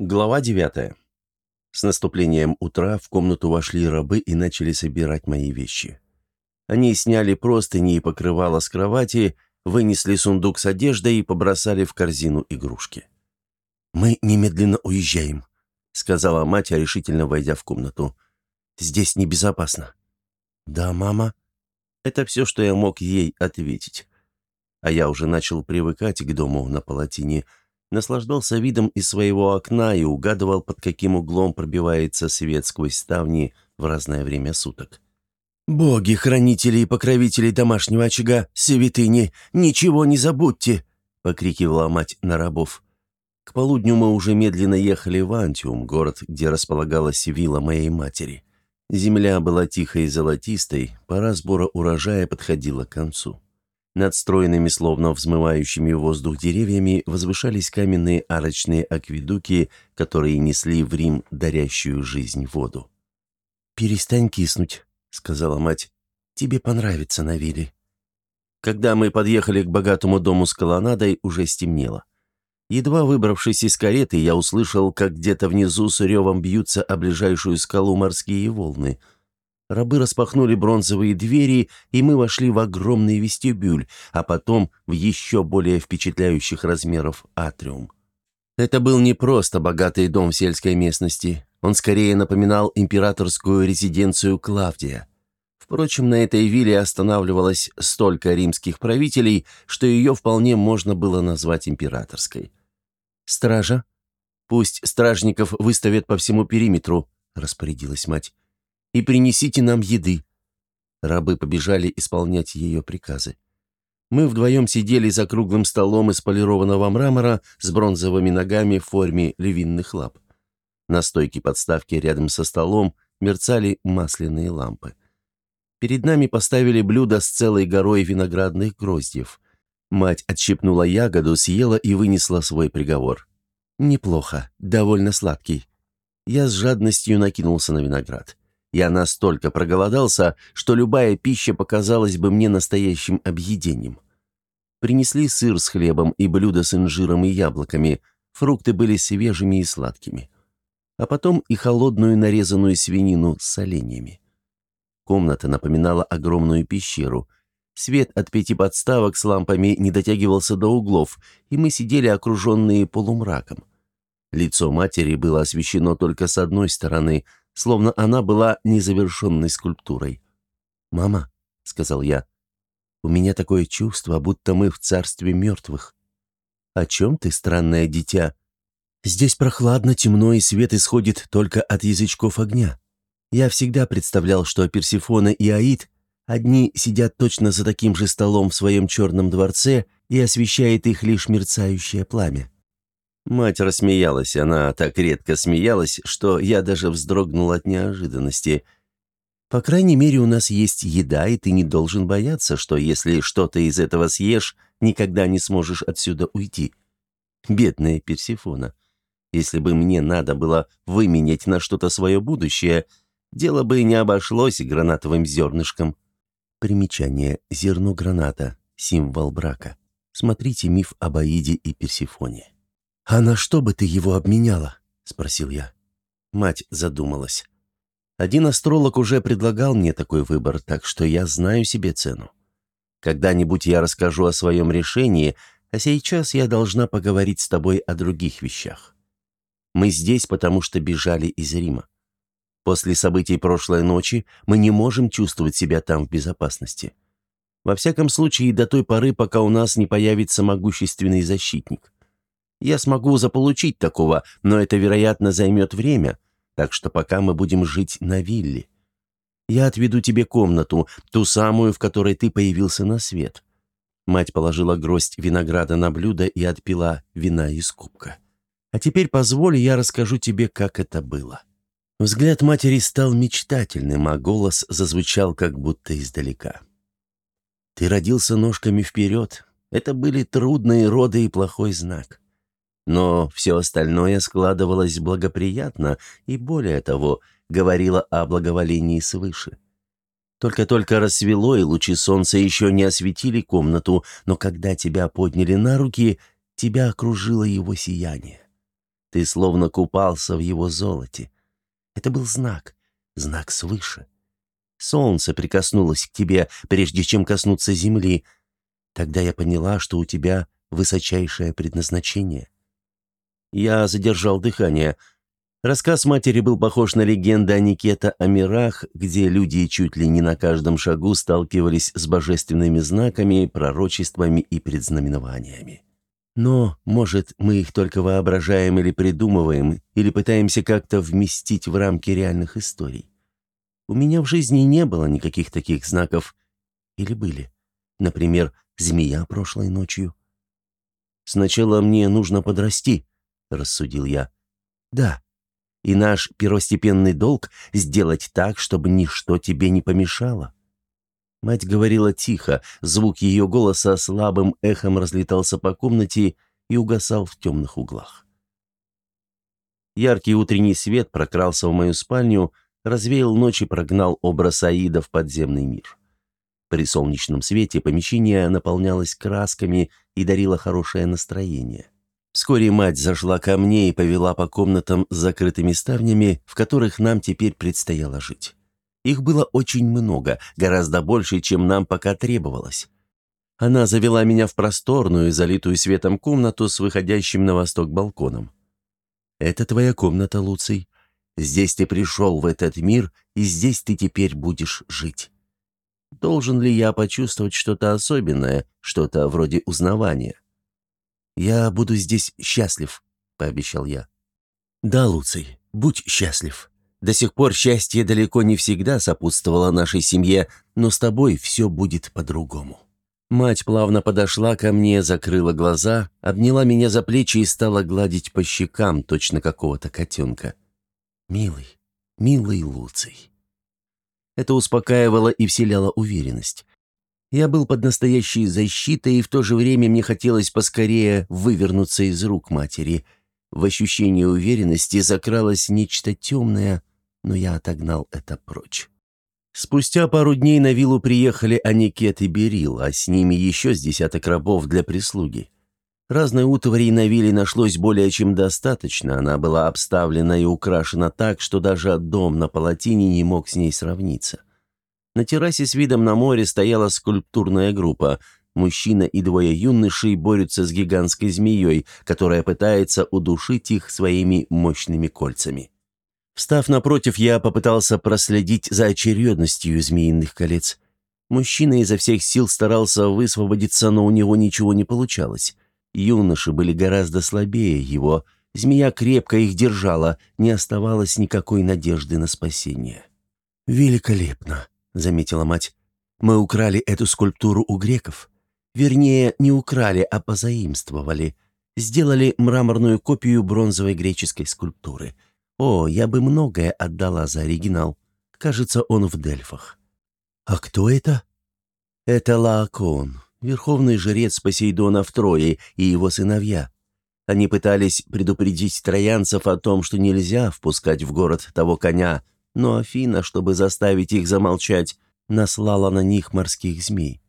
Глава 9. С наступлением утра в комнату вошли рабы и начали собирать мои вещи. Они сняли простыни и покрывало с кровати, вынесли сундук с одеждой и побросали в корзину игрушки. «Мы немедленно уезжаем», — сказала мать, решительно войдя в комнату. «Здесь небезопасно». «Да, мама». Это все, что я мог ей ответить. А я уже начал привыкать к дому на палатине, — наслаждался видом из своего окна и угадывал, под каким углом пробивается свет сквозь ставни в разное время суток. «Боги, хранители и покровители домашнего очага, святыни, ничего не забудьте!» — покрикивала мать на рабов. К полудню мы уже медленно ехали в Антиум, город, где располагалась вилла моей матери. Земля была тихой и золотистой, пора сбора урожая подходила к концу. Над стройными, словно взмывающими воздух деревьями, возвышались каменные арочные акведуки, которые несли в Рим дарящую жизнь воду. «Перестань киснуть», — сказала мать. «Тебе понравится на вилле». Когда мы подъехали к богатому дому с колоннадой, уже стемнело. Едва выбравшись из кареты, я услышал, как где-то внизу с ревом бьются о ближайшую скалу морские волны — Рабы распахнули бронзовые двери, и мы вошли в огромный вестибюль, а потом в еще более впечатляющих размеров атриум. Это был не просто богатый дом в сельской местности. Он скорее напоминал императорскую резиденцию Клавдия. Впрочем, на этой вилле останавливалось столько римских правителей, что ее вполне можно было назвать императорской. «Стража? Пусть стражников выставят по всему периметру», — распорядилась мать и принесите нам еды». Рабы побежали исполнять ее приказы. Мы вдвоем сидели за круглым столом из полированного мрамора с бронзовыми ногами в форме львиных лап. На стойке подставки рядом со столом мерцали масляные лампы. Перед нами поставили блюдо с целой горой виноградных гроздьев. Мать отщипнула ягоду, съела и вынесла свой приговор. «Неплохо, довольно сладкий». Я с жадностью накинулся на виноград. Я настолько проголодался, что любая пища показалась бы мне настоящим объедением. Принесли сыр с хлебом и блюдо с инжиром и яблоками, фрукты были свежими и сладкими. А потом и холодную нарезанную свинину с соленьями. Комната напоминала огромную пещеру. Свет от пяти подставок с лампами не дотягивался до углов, и мы сидели окруженные полумраком. Лицо матери было освещено только с одной стороны, словно она была незавершенной скульптурой. «Мама», — сказал я, — «у меня такое чувство, будто мы в царстве мертвых». «О чем ты, странное дитя?» «Здесь прохладно, темно, и свет исходит только от язычков огня. Я всегда представлял, что Персифона и Аид одни сидят точно за таким же столом в своем черном дворце и освещает их лишь мерцающее пламя. Мать рассмеялась, она так редко смеялась, что я даже вздрогнул от неожиданности. «По крайней мере, у нас есть еда, и ты не должен бояться, что если что-то из этого съешь, никогда не сможешь отсюда уйти». Бедная Персифона. Если бы мне надо было выменять на что-то свое будущее, дело бы не обошлось гранатовым зернышком. Примечание. Зерно граната. Символ брака. Смотрите миф об Аиде и Персифоне. «А на что бы ты его обменяла?» — спросил я. Мать задумалась. Один астролог уже предлагал мне такой выбор, так что я знаю себе цену. Когда-нибудь я расскажу о своем решении, а сейчас я должна поговорить с тобой о других вещах. Мы здесь, потому что бежали из Рима. После событий прошлой ночи мы не можем чувствовать себя там в безопасности. Во всяком случае, до той поры, пока у нас не появится могущественный защитник. Я смогу заполучить такого, но это, вероятно, займет время, так что пока мы будем жить на вилле. Я отведу тебе комнату, ту самую, в которой ты появился на свет». Мать положила гроздь винограда на блюдо и отпила вина из кубка. «А теперь позволь, я расскажу тебе, как это было». Взгляд матери стал мечтательным, а голос зазвучал как будто издалека. «Ты родился ножками вперед. Это были трудные роды и плохой знак. Но все остальное складывалось благоприятно и, более того, говорило о благоволении свыше. Только-только рассвело, и лучи солнца еще не осветили комнату, но когда тебя подняли на руки, тебя окружило его сияние. Ты словно купался в его золоте. Это был знак, знак свыше. Солнце прикоснулось к тебе, прежде чем коснуться земли. Тогда я поняла, что у тебя высочайшее предназначение. Я задержал дыхание. Рассказ матери был похож на легенду о Никета о мирах, где люди чуть ли не на каждом шагу сталкивались с божественными знаками, пророчествами и предзнаменованиями. Но, может, мы их только воображаем или придумываем, или пытаемся как-то вместить в рамки реальных историй. У меня в жизни не было никаких таких знаков. Или были? Например, змея прошлой ночью. «Сначала мне нужно подрасти», — рассудил я. «Да. И наш первостепенный долг — сделать так, чтобы ничто тебе не помешало». Мать говорила тихо, звук ее голоса слабым эхом разлетался по комнате и угасал в темных углах. Яркий утренний свет прокрался в мою спальню, развеял ночь и прогнал образ Аида в подземный мир. При солнечном свете помещение наполнялось красками и дарило хорошее настроение. Вскоре мать зашла ко мне и повела по комнатам с закрытыми ставнями, в которых нам теперь предстояло жить. Их было очень много, гораздо больше, чем нам пока требовалось. Она завела меня в просторную, залитую светом комнату с выходящим на восток балконом. «Это твоя комната, Луций. Здесь ты пришел в этот мир, и здесь ты теперь будешь жить. Должен ли я почувствовать что-то особенное, что-то вроде узнавания?» «Я буду здесь счастлив», — пообещал я. «Да, Луций, будь счастлив. До сих пор счастье далеко не всегда сопутствовало нашей семье, но с тобой все будет по-другому». Мать плавно подошла ко мне, закрыла глаза, обняла меня за плечи и стала гладить по щекам, точно какого-то котенка. «Милый, милый Луций». Это успокаивало и вселяло уверенность. Я был под настоящей защитой, и в то же время мне хотелось поскорее вывернуться из рук матери. В ощущении уверенности закралось нечто темное, но я отогнал это прочь. Спустя пару дней на виллу приехали Аникет и Берил, а с ними еще с десяток рабов для прислуги. Разной утвари на вилле нашлось более чем достаточно, она была обставлена и украшена так, что даже дом на палатине не мог с ней сравниться. На террасе с видом на море стояла скульптурная группа. Мужчина и двое юношей борются с гигантской змеей, которая пытается удушить их своими мощными кольцами. Встав напротив, я попытался проследить за очередностью змеиных колец. Мужчина изо всех сил старался высвободиться, но у него ничего не получалось. Юноши были гораздо слабее его. Змея крепко их держала, не оставалось никакой надежды на спасение. «Великолепно!» — заметила мать. «Мы украли эту скульптуру у греков. Вернее, не украли, а позаимствовали. Сделали мраморную копию бронзовой греческой скульптуры — о, я бы многое отдала за оригинал. Кажется, он в Дельфах. А кто это? Это Лаокон, верховный жрец Посейдона в Трое и его сыновья. Они пытались предупредить троянцев о том, что нельзя впускать в город того коня, но Афина, чтобы заставить их замолчать, наслала на них морских змей.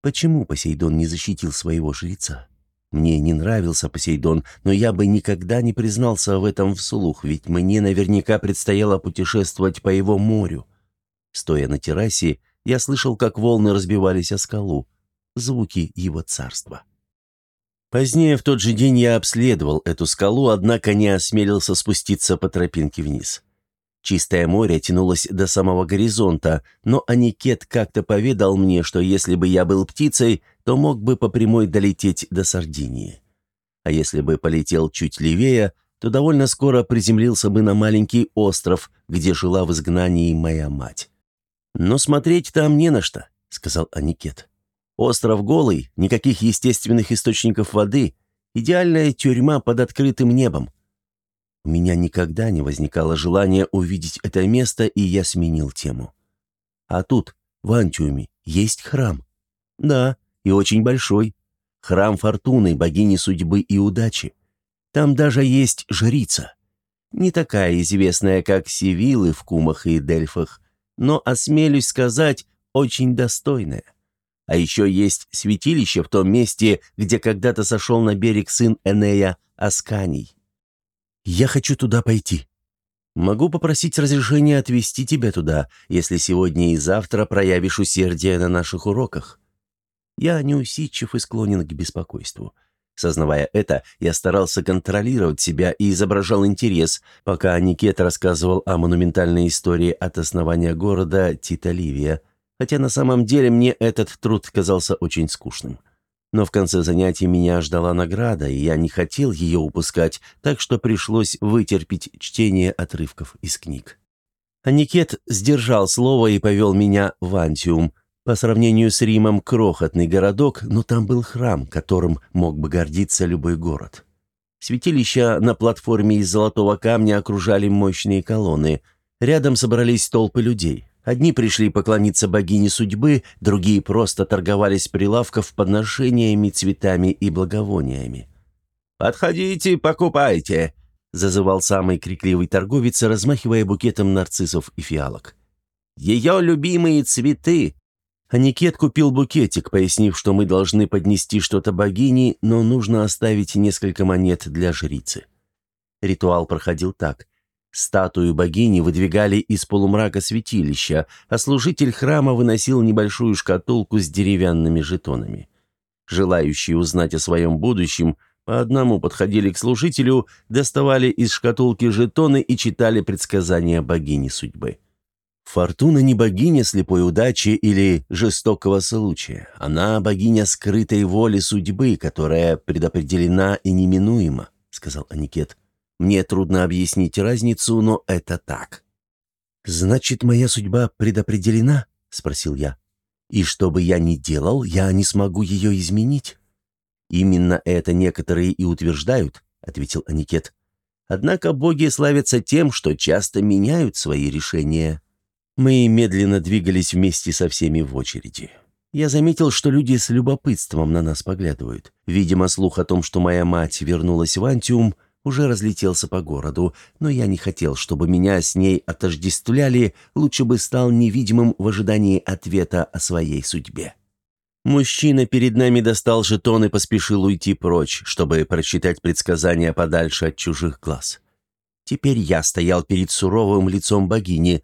Почему Посейдон не защитил своего жреца? Мне не нравился Посейдон, но я бы никогда не признался в этом вслух, ведь мне наверняка предстояло путешествовать по его морю. Стоя на террасе, я слышал, как волны разбивались о скалу, звуки его царства. Позднее в тот же день я обследовал эту скалу, однако не осмелился спуститься по тропинке вниз. Чистое море тянулось до самого горизонта, но Аникет как-то поведал мне, что если бы я был птицей, то мог бы по прямой долететь до Сардинии. А если бы полетел чуть левее, то довольно скоро приземлился бы на маленький остров, где жила в изгнании моя мать. «Но смотреть там не на что», — сказал Аникет. «Остров голый, никаких естественных источников воды, идеальная тюрьма под открытым небом. У меня никогда не возникало желания увидеть это место, и я сменил тему. А тут, в Антиуме, есть храм. Да, и очень большой. Храм Фортуны, богини судьбы и удачи. Там даже есть жрица. Не такая известная, как Сивилы в Кумах и Дельфах, но, осмелюсь сказать, очень достойная. А еще есть святилище в том месте, где когда-то сошел на берег сын Энея Асканий. Я хочу туда пойти. Могу попросить разрешения отвезти тебя туда, если сегодня и завтра проявишь усердие на наших уроках. Я неусидчив и склонен к беспокойству. Сознавая это, я старался контролировать себя и изображал интерес, пока Никет рассказывал о монументальной истории от основания города Тита Ливия, хотя на самом деле мне этот труд казался очень скучным. Но в конце занятия меня ждала награда, и я не хотел ее упускать, так что пришлось вытерпеть чтение отрывков из книг. Аникет сдержал слово и повел меня в Антиум. По сравнению с Римом крохотный городок, но там был храм, которым мог бы гордиться любой город. Святилища на платформе из золотого камня окружали мощные колонны. Рядом собрались толпы людей. Одни пришли поклониться богине судьбы, другие просто торговались прилавков подношениями, цветами и благовониями. «Подходите, покупайте!» — зазывал самый крикливый торговец, размахивая букетом нарциссов и фиалок. «Ее любимые цветы!» Аникет купил букетик, пояснив, что мы должны поднести что-то богине, но нужно оставить несколько монет для жрицы. Ритуал проходил так. Статую богини выдвигали из полумрака святилища, а служитель храма выносил небольшую шкатулку с деревянными жетонами. Желающие узнать о своем будущем по одному подходили к служителю, доставали из шкатулки жетоны и читали предсказания богини судьбы. Фортуна не богиня слепой удачи или жестокого случая. Она богиня скрытой воли судьбы, которая предопределена и неминуема, сказал Аникет. Мне трудно объяснить разницу, но это так». «Значит, моя судьба предопределена?» — спросил я. «И что бы я ни делал, я не смогу ее изменить?» «Именно это некоторые и утверждают», — ответил Аникет. «Однако боги славятся тем, что часто меняют свои решения». Мы медленно двигались вместе со всеми в очереди. Я заметил, что люди с любопытством на нас поглядывают. Видимо, слух о том, что моя мать вернулась в Антиум — уже разлетелся по городу, но я не хотел, чтобы меня с ней отождествляли, лучше бы стал невидимым в ожидании ответа о своей судьбе. Мужчина перед нами достал жетон и поспешил уйти прочь, чтобы прочитать предсказания подальше от чужих глаз. Теперь я стоял перед суровым лицом богини.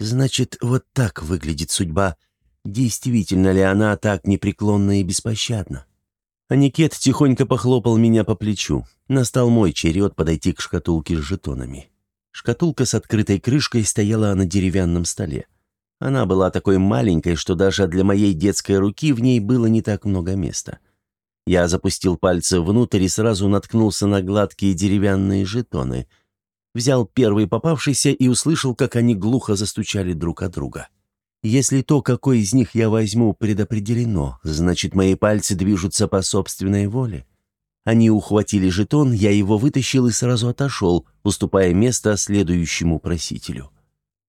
Значит, вот так выглядит судьба. Действительно ли она так непреклонна и беспощадна? Аникет тихонько похлопал меня по плечу. Настал мой черед подойти к шкатулке с жетонами. Шкатулка с открытой крышкой стояла на деревянном столе. Она была такой маленькой, что даже для моей детской руки в ней было не так много места. Я запустил пальцы внутрь и сразу наткнулся на гладкие деревянные жетоны. Взял первый попавшийся и услышал, как они глухо застучали друг от друга. Если то, какой из них я возьму, предопределено, значит, мои пальцы движутся по собственной воле. Они ухватили жетон, я его вытащил и сразу отошел, уступая место следующему просителю.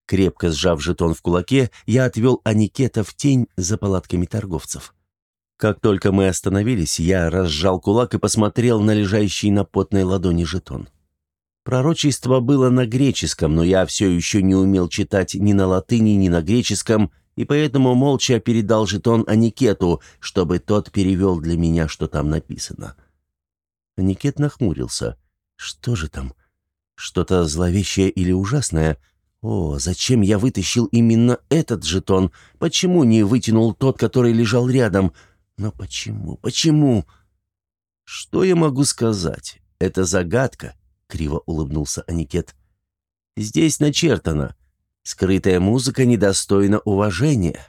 Крепко сжав жетон в кулаке, я отвел Аникета в тень за палатками торговцев. Как только мы остановились, я разжал кулак и посмотрел на лежащий на потной ладони жетон. Пророчество было на греческом, но я все еще не умел читать ни на латыни, ни на греческом, и поэтому молча передал жетон Аникету, чтобы тот перевел для меня, что там написано. Аникет нахмурился. «Что же там? Что-то зловещее или ужасное? О, зачем я вытащил именно этот жетон? Почему не вытянул тот, который лежал рядом? Но почему? Почему?» «Что я могу сказать? Это загадка». — криво улыбнулся Аникет. «Здесь начертано. Скрытая музыка недостойна уважения.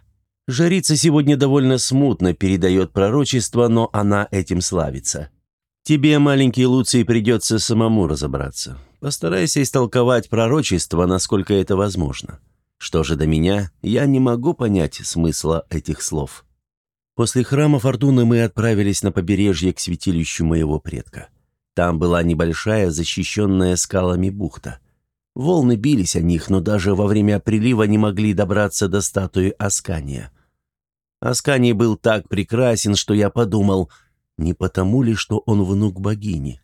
Жрица сегодня довольно смутно передает пророчество, но она этим славится. Тебе, маленький Луций, придется самому разобраться. Постарайся истолковать пророчество, насколько это возможно. Что же до меня, я не могу понять смысла этих слов». После храма Фортуны мы отправились на побережье к святилищу моего предка. Там была небольшая, защищенная скалами бухта. Волны бились о них, но даже во время прилива не могли добраться до статуи Аскания. Асканий был так прекрасен, что я подумал, не потому ли, что он внук богини.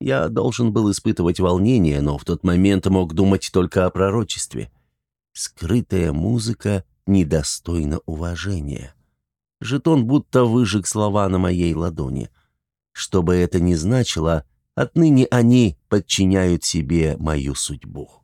Я должен был испытывать волнение, но в тот момент мог думать только о пророчестве. Скрытая музыка недостойна уважения. Жетон будто выжег слова на моей ладони — что бы это ни значило, Отныне они подчиняют себе мою судьбу.